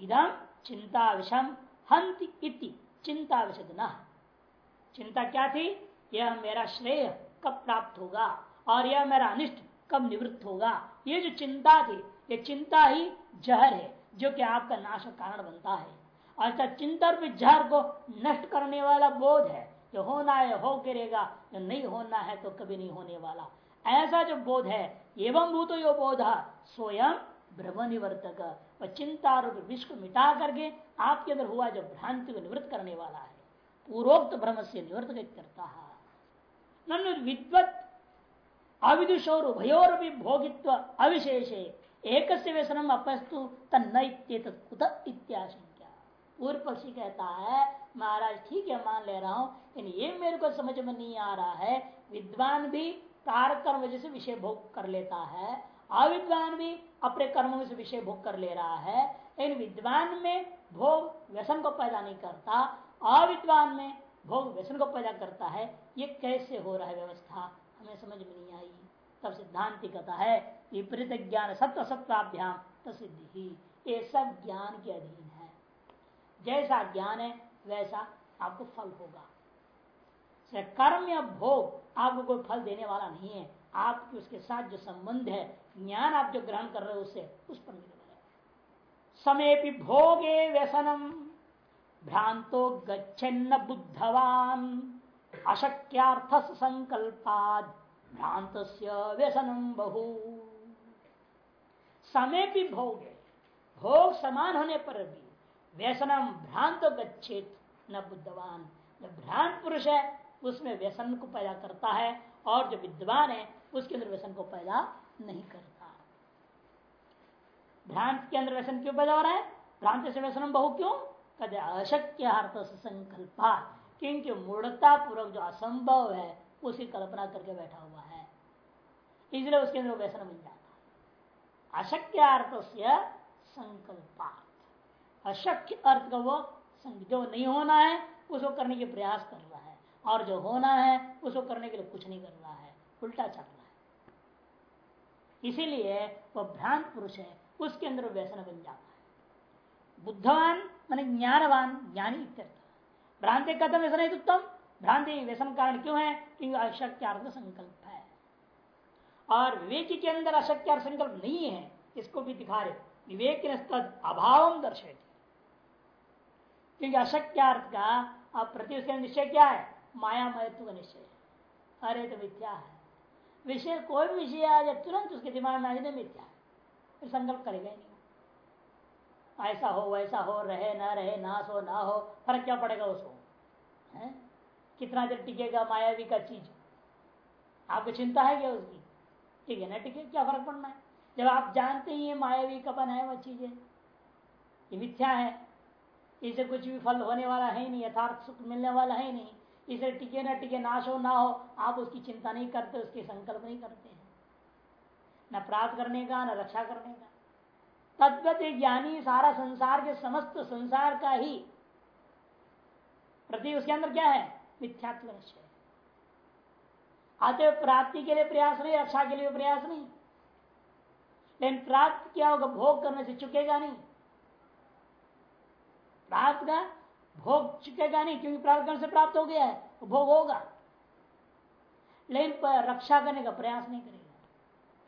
इदम चिंता विषम हंति इति चिंता विषद न चिंता क्या थी? यह मेरा श्रेय कब प्राप्त होगा और यह मेरा अनिष्ट कब निवृत्त होगा? ये जो चिंता थी, ये चिंता ही जहर है, जो कि आपका नाश कारण बनता है। अर्थात चिंता रूपी जहर को नष्ट करने वाला बोध है। जो होना है, हो गिरेगा, जो नहीं होना है तो कभी नहीं होने वाला। ऐसा जो बोध है, एवं भूत यो बोध, स्वयं ब्रह्म निवर्तक व चिंता रूप विश्व मिटा करके आपके अंदर हुआ जो भ्रांति को निवृत्त करने वाला है। पूर्वोक्त ब्रह्म से निवर्तक करता है। विद्वत, अविदुषोर उभयोर भी भोगित्व अविशेष एक व्यसनम अपस्तु तन्न कुत इत्याशंका पूर्व पक्षी कहता है महाराज, ठीक है, मान ले रहा हूँ, लेकिन ये मेरे को समझ में नहीं आ रहा है। विद्वान भी कर्म वजह से विषय भोग कर लेता है, अविद्वान भी अपने कर्मों से विषय भोग कर ले रहा है। लेकिन विद्वान में भोग व्यसन को पैदा नहीं करता, अविद्वान में भोग व्यसन को पैदा करता है। ये कैसे हो रहा है व्यवस्था? हमें समझ में नहीं आई। तब सिद्धांति कहता है, विपरीत ज्ञान सत्व सत्वाभ्याम तसिद्धि। ये सब ज्ञान के अधीन है। जैसा ज्ञान है वैसा आपको फल होगा। कर्म या भोग आपको कोई फल देने वाला नहीं है। आपके उसके साथ जो संबंध है, ज्ञान आप जो ग्रहण कर रहे हो उससे, उस पर निर्भर है। समय भी भोगे व्यसनम, भ्रांतो गच्छन्न बुद्धवान अशक्यार्थ संकल्पाद भ्रांत व्यसनम बहु। समय भी भोग भोग समान होने पर भी व्यसनम भ्रांत गच्छेत, न बुद्धवान। जो भ्रांत पुरुष है, उसमें व्यसन को पैदा करता है, और जो विद्वान है, उसके अंदर व्यसन को पैदा नहीं करता। भ्रांत के अंदर व्यसन क्यों पैदा हो रहा है? भ्रांत से व्यसन बहु क्यों? कदे अशक्य अर्थ संकल्प। क्योंकि मूर्णता पूर्वक जो असंभव है उसकी कल्पना करके बैठा हुआ है। इसलिए उसके अंदर व्यसन बन जाता है। अशक्य अर्थ से संकल्पा। अशक्य अर्थ का वो जो नहीं होना है, उसको करने के प्रयास कर रहा है। और जो होना है, उसको करने के लिए कुछ नहीं कर रहा है। उल्टा चल रहा है। इसीलिए वह भ्रांत पुरुष है, उसके अंदर व्यसन बन जाता है। बुद्धवान मान ज्ञानवान, ज्ञानी भ्रांति कथम व्यसन है उत्तम। भ्रांति व्यसन कारण क्यों है? क्योंकि अशक्य अर्थ संकल्प है। और विवेक के अंदर अशक्य संकल्प नहीं है, इसको भी दिखा रहे विवेक ने अभाव दर्शे क्योंकि अशक्यार्थ का अब प्रति निश्चय क्या है? माया महत्व का निश्चय अरे तो मिथ्या है। विषय कोई भी विषय आ जाए, तुरंत उसके दिमाग में आ जाए मिथ्या फिर संकल्प करेगा ही नहीं। ऐसा हो, वैसा हो, रहे, ना रहे, नाश हो, ना हो, फ़र्क क्या पड़ेगा उसको? है? कितना देर टिकेगा मायावी का चीज़? आपको चिंता है क्या उसकी? ठीक है ना, टिके, क्या फ़र्क पड़ना है? जब आप जानते ही मायावी का है वह चीज़ें ये मिथ्या है इसे कुछ भी फल होने वाला है नहीं, यथार्थ सुख मिलने वाला है नहीं। इसे टिके ना टिके, नाश हो, ना हो, आप उसकी चिंता नहीं करते, उसके संकल्प नहीं करते हैं। न प्राप्त करने का, न रक्षा करने का। तद्वत ज्ञानी सारा संसार के समस्त संसार का ही। प्रति उसके अंदर क्या है? मिथ्यात्व निश्चय अतः प्राप्ति के लिए प्रयास नहीं, रक्षा के लिए प्रयास नहीं। लेकिन प्राप्त क्या होगा, भोग करने से चुकेगा नहीं। प्राप्त का भोग चुकेगा नहीं, क्योंकि प्राप्त से प्राप्त हो गया है तो भोग होगा। लेकिन रक्षा करने का प्रयास नहीं करेगा।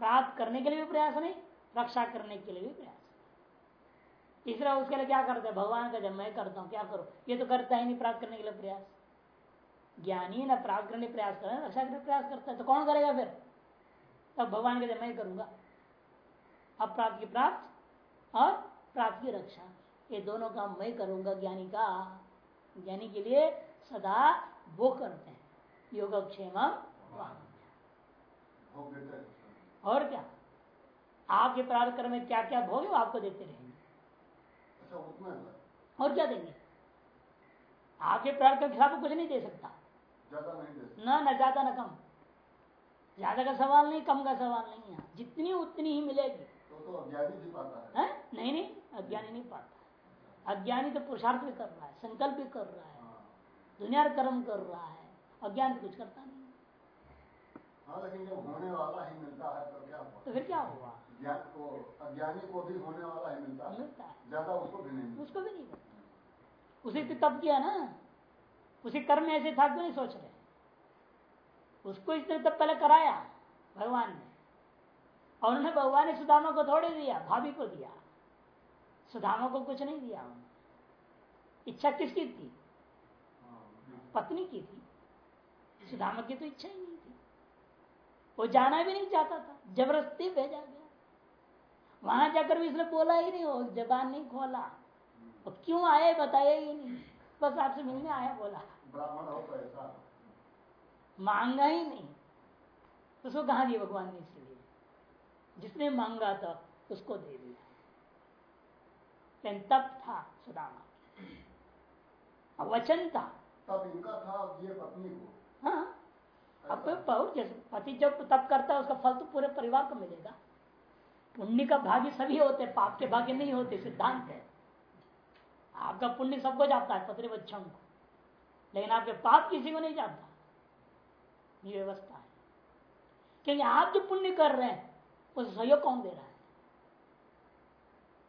प्राप्त करने के लिए भी प्रयास नहीं, रक्षा करने के लिए भी प्रयास। तीसरा, उसके लिए क्या करते हैं? भगवान का जब मैं करता हूँ, क्या करो? ये तो करता ही नहीं, प्राप्त करने के लिए प्रयास। ज्ञानी न प्राप्त करने प्रयास कर, रक्षा करने प्रयास करता है तो कौन करेगा फिर? तब भगवान के जब मैं करूँगा। अप्राप्त की प्राप्त और प्राप्त की रक्षा। ये दोनों काम मैं करूँगा ज्ञानी का। ज्ञानी के लिए सदा वो करते हैं। योगक्षेम और क्या? आपके प्रार्थ कर्म में क्या क्या भोग आपको देते रहेंगे। अच्छा और क्या देंगे? आपके प्रार्थ कर्म खिलाफ कुछ नहीं दे सकता। न न ज़्यादा ना कम। ज़्यादा का सवाल नहीं कम का सवाल नहीं है। जितनी उतनी ही मिलेगी। तो तो अज्ञानी भी पाता है? नहीं नहीं अज्ञानी नहीं पाता। अज्ञानी तो पुरुषार्थ भी कर रहा है संकल्प भी कर रहा है हाँ। दुनिया कर्म कर रहा है अज्ञान कुछ करता नहीं। हाँ लेकिन जब होने वाला ही मिलता है तो क्या हुआ तो फिर क्या हुआ को अज्ञानी को भी होने वाला ही मिलता है। मिलता है। ज़्यादा उसको भी नहीं उसको भी नहीं उसे तो तब किया ना। उसी कर्म ऐसे था क्यों नहीं सोच रहे? उसको इसने तब पहले कराया भगवान ने। और उन्होंने भगवान ने सुदामा को थोड़े दिया भाभी को दिया। सुदामा को कुछ नहीं दिया इच्छा किसकी थी? पत्नी की थी। सुदामा की तो इच्छा ही नहीं थी। वो जाना भी नहीं चाहता था। ज़बरदस्ती भेजा गया। वहाँ जाकर भी इसने बोला ही नहीं हो जबान नहीं खोला। और क्यों आए बताया ही नहीं। बस आपसे मिलने आया बोला। मांगा ही नहीं। उसको कहा दिया? भगवान ने इसलिए। जिसने मांगा था उसको दे दिया। तब था सुदामा। वचन था। तब इनका था ये पत्नी को। हाँ। अब तो बहुत जैसे पति जब तब करता है उसका फल तो पूरे परिवार को मिलेगा। पुण्य का भाग्य सभी होते पाप के भाग्य नहीं होते सिद्धांत है। आपका पुण्य सबको जाता है पत्नी बच्चों को। लेकिन आपके पाप किसी को नहीं जाता। ये व्यवस्था है। क्योंकि आप जो पुण्य कर रहे हैं उस सहयोग कौन दे रहा है?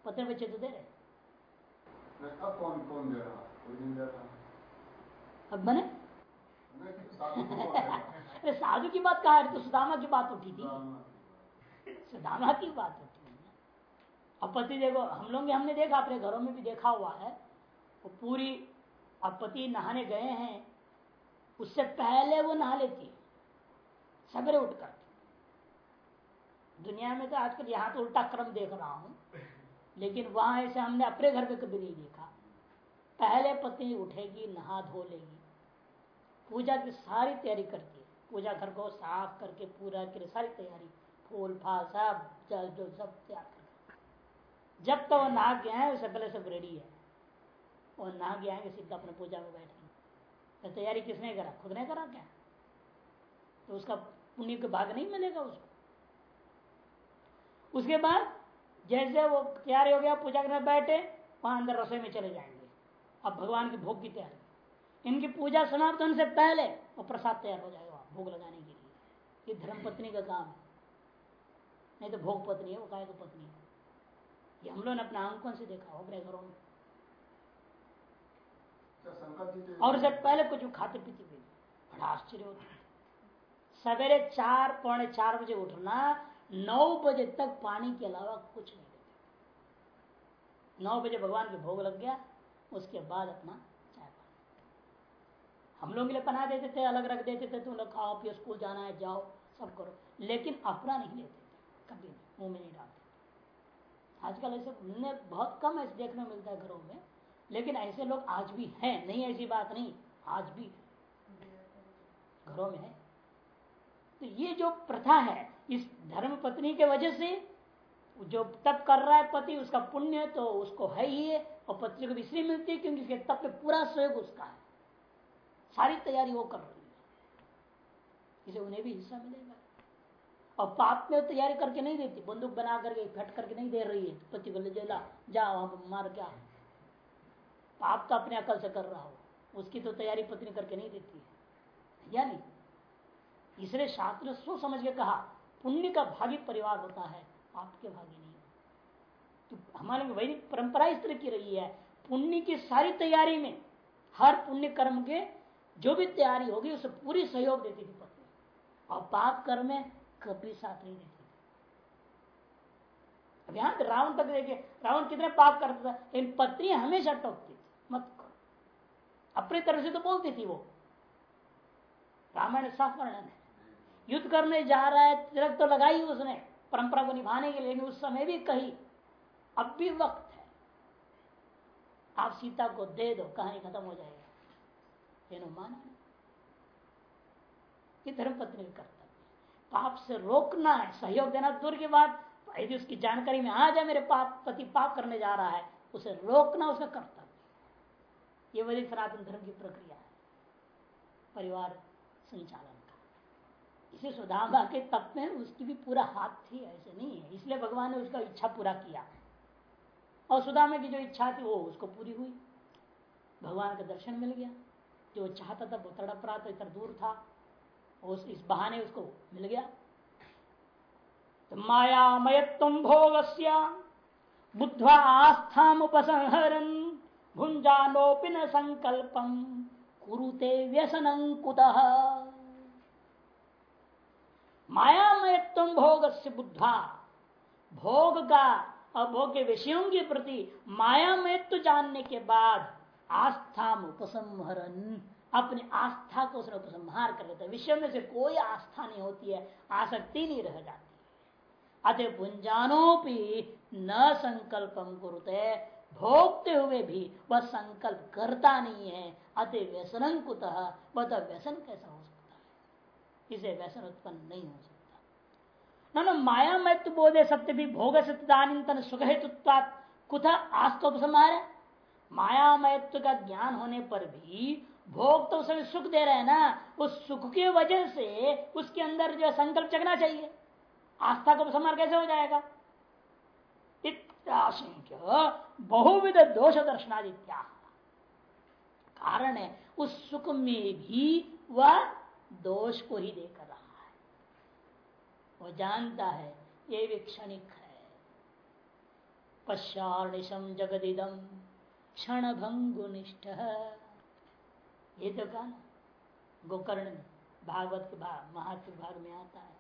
पत्नी बच्चे तो दे रहे अब कौन कौन दे रहा? कोई नहीं दे रहा। अब बने अरे साधु की बात कहा तो सुदामा की बात उठी थी। सुदामा की बात। उठी अब पति देखो हम लोग हमने देखा अपने घरों में भी देखा हुआ है। वो पूरी अब पति नहाने गए हैं। उससे पहले वो नहा लेती सवेरे उठकर। दुनिया में तो आजकल यहाँ तो उल्टा क्रम देख रहा हूँ। लेकिन वहाँ ऐसे हमने अपने घर में कभी नहीं देखा। पहले पत्नी उठेगी, नहा धो लेगी। पूजा की सारी तैयारी करती है। पूजा घर को साफ़ करके पूरा के सारी तैयारी, फूल, फाल, सब, जल जो सब तैयार कर जब तक तो वो नहा के आए, उससे पहले सब रेडी है। और नहा के आएँगे, सीधा अपने पूजा में बैठेंगे तो तैयारी किसने करा? खुद ने करा क्या? तो उसका पुण्य का भाग नहीं मिलेगा उसको। उसके बाद जैसे वो तैयार हो गया पूजा करने बैठे वहाँ अंदर रसोई में चले जाएँगे। अब भगवान की भोग की तैयारी। इनकी पूजा समाप्त होने से पहले वो प्रसाद तैयार हो जाएगा भोग लगाने के लिए। ये धर्म पत्नी का काम है। नहीं तो भोग पत्नी है वो काय तो पत्नी है? ये हम लोग ने अपने आंकों से देखा हो अपने घरों में। और उससे पहले कुछ खाते पीते भी बड़ा आश्चर्य होता सवेरे चार पौने चार बजे उठना नौ बजे तक पानी के अलावा कुछ नहीं देते। नौ बजे भगवान के भोग लग गया उसके बाद अपना चाय पानी। हम लोग के लिए पना देते थे अलग रख देते थे तुम लोग खाओ पियो स्कूल जाना है जाओ सब करो। लेकिन अपना नहीं लेते कभी नहीं मुँह में नहीं डालते आजकल ऐसे बहुत कम ऐसे देखने मिलता है घरों में लेकिन ऐसे लोग आज भी हैं नहीं ऐसी बात नहीं आज भी घरों में है। तो ये जो प्रथा है, इस धर्म पत्नी के वजह से, जो तप कर रहा है पति, उसका पुण्य तो उसको है ही है, और पत्नी को भी इसलिए मिलती है क्योंकि उसके तप में पूरा सहयोग उसका है। सारी तैयारी वो कर रही है। इसे उन्हें भी हिस्सा मिलेगा। और पाप में तैयारी करके नहीं देती, बंदूक बना करके, फट करके नहीं दे रही है। पति को ले जेला जा, वहाँ मार क्या पाप तो अपने अकल से कर रहा हो, उसकी तो तैयारी पत्नी करके नहीं देती है। या नहीं इसलिए शास्त्र सो समझ के कहा, पुण्य का भागी परिवार होता है, आपके भागी नहीं तो हमारे वैदिक परंपरा इस तरह की रही है, पुण्य की सारी तैयारी में, हर पुण्य कर्म के जो भी तैयारी होगी, उसे पूरी सहयोग देती थी पत्नी और पाप कर्म में कभी साथ नहीं देती अब यहाँ रावण तक देखे रावण कितने पाप करता था, लेकिन पत्नी हमेशा टोकती थी, मत करो। अपनी तरफ़ से तो बोलती थी वो। रामायण साफ़ वर्णन है। युद्ध करने जा रहा है, तिलक तो लगाई उसने, परंपरा को निभाने के लिए, लेकिन उस समय भी कही, अब भी वक्त है। आप सीता को दे दो, कहानी खत्म हो जाएगा। लेकिन माना ये धर्म पत्नी का कर्तव्य पाप से रोकना है, सहयोग देना। दूर की बात, यदि उसकी जानकारी में आ जाए, मेरे पाप, पति पाप करने जा रहा है, उसे रोकना उसका कर्तव्य ये वही सनातन धर्म की प्रक्रिया है। परिवार संचालन। इसे सुदामा के तप में उसकी भी पूरा हाथ थी, ऐसे नहीं है। इसलिए भगवान ने उसका इच्छा पूरा किया। और सुदामा की जो इच्छा थी, वो उसको पूरी हुई। भगवान का दर्शन मिल गया। जो चाहता था, वो तड़प रहा था, इतना दूर था। उस, इस बहाने उसको मिल गया। तो मायामयत्व भोग बुद्धवा आस्था उपसंहरन भुंजानोपि न संकल्पम। कुरुते व्यसन मायामयत्व भोग से बुद्धा। भोग का और भोग के विषयों के प्रति मायामयत्व जानने के बाद आस्था उपसंहरन। अपनी आस्था को उसने उपसंहार कर लेता है। विषय में से कोई आस्था नहीं होती है, आसक्ति नहीं रह जाती। अतः पुंजानोपी न संकल्पम कुरुते। भोगते हुए भी वह संकल्प करता नहीं है। अतः व्यसन कुतः वह तो व्यसन कैसा है इसे व्यसन उत्पन्न नहीं हो सकता। न माया मृत्यु बोधे सत्य भी भोग सत्यदान सुख हेतुत्वात कुछ आस्तोपसंहार माया मयत्व का ज्ञान होने पर भी भोग तो उसमें सुख दे रहे हैं ना, उस सुख की वजह से उसके अंदर जो संकल्प जगना चाहिए। आस्था को उपसंहार कैसे हो जाएगा? इत्याशंक्य बहुविध दोष दर्शनादित्या कारण है, उस सुख में भी वह दोष को ही देख रहा है। वो जानता है, ये भी क्षणिक है। पश्चाणिशम जगदिदम क्षण भंगुनिष्ठ ये तो कहा गोकर्ण भागवत के भाग महात्म भाग में आता है।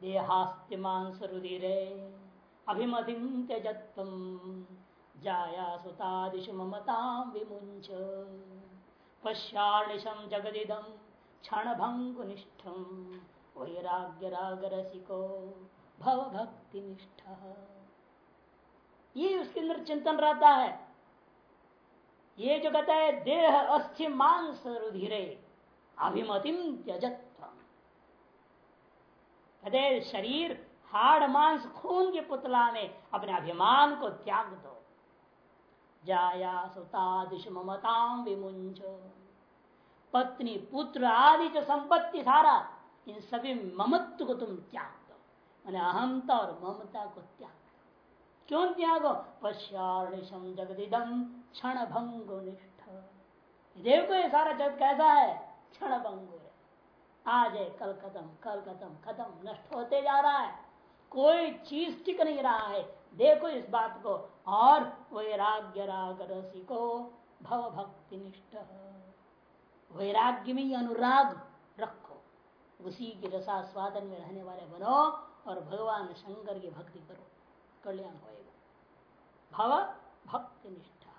देहास्ति मांस रुधिरे अभिमतिम त्यजत्व जाया सुतादिश ममता विमुंच पश्चाणिशम जगदिदम क्षण भंगुनिष्ठम वैराग्य राग रसिको भव भक्ति निष्ठ ये उसके अंदर चिंतन रहता है। ये जो कहता है, देह, अस्थि, मांस रुधिरे अभिमतिम त्यजत्व कहते शरीर, हाड़, मांस, खून के पुतला में अपने अभिमान को त्याग दो। जाया सुतादिश ममताम विमुंच पत्नी, पुत्र आदि जो संपत्ति सारा इन सभी ममत्व को तुम त्याग दो। मैंने अहमता और ममता को त्याग दो। क्यों त्यागो? पश्चारणिशम जगदिदम क्षण भंगो निष्ठ देखो ये सारा जगत कैसा है? क्षण भंगो आज है कल खत्म कल खत्म खत्म, नष्ट होते जा रहा है। कोई चीज़ टिक नहीं रहा है। देखो इस बात को और वैराग्य राग रसिको भव भक्ति निष्ठ वैराग्य में अनुराग रखो, उसी के रसास्वादन में रहने वाले बनो और भगवान शंकर की भक्ति करो, कल्याण होएगा। भव भक्ति निष्ठा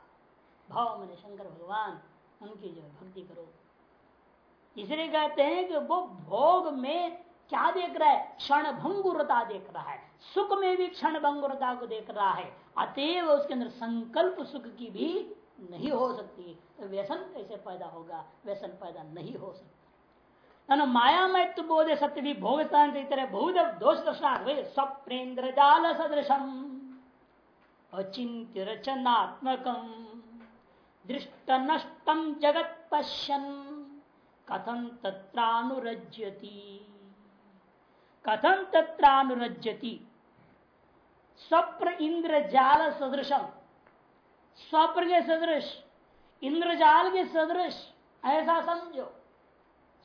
भव मन शंकर भगवान, उनकी जो भक्ति करो। इसलिए कहते हैं कि वो भोग में क्या देख रहा है? क्षण भंगुरता देख रहा है। सुख में भी क्षण भंगुरता को देख रहा है। अतएव उसके अंदर संकल्प सुख की भी नहीं हो सकती। तो व्यसन कैसे पैदा होगा? व्यसन पैदा नहीं हो सकता। माया में तो बोधे सत्य भी भोग स्थान से बहुत दोष दर्शना स्वप्नेन्द्र जाल सदृशम अचिंत्य रचनात्मकम दृष्ट नष्टम जगत पश्यन कथम तत्रानुरज्यति? कथम तत्रानुरज्यति? स्वप्न इंद्रजाल सदृशम स्वप्र के सदृश इंद्रजाल के सदृश, ऐसा समझो।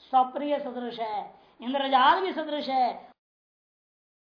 स्वप्रिय सदृश है इंद्रजाल भी सदृश है